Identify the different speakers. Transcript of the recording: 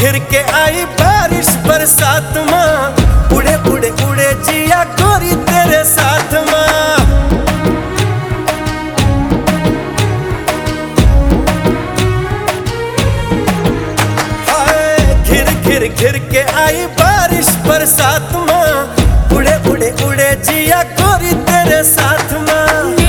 Speaker 1: घिर के आई बारिश बरसात माँ। उड़े उड़े उड़े जिया गोरी तेरे साथ माँ। घिर घिर घिर के आई बारिश बरसात माँ। उड़े उड़े उड़े जिया गोरी तेरे साथ माँ।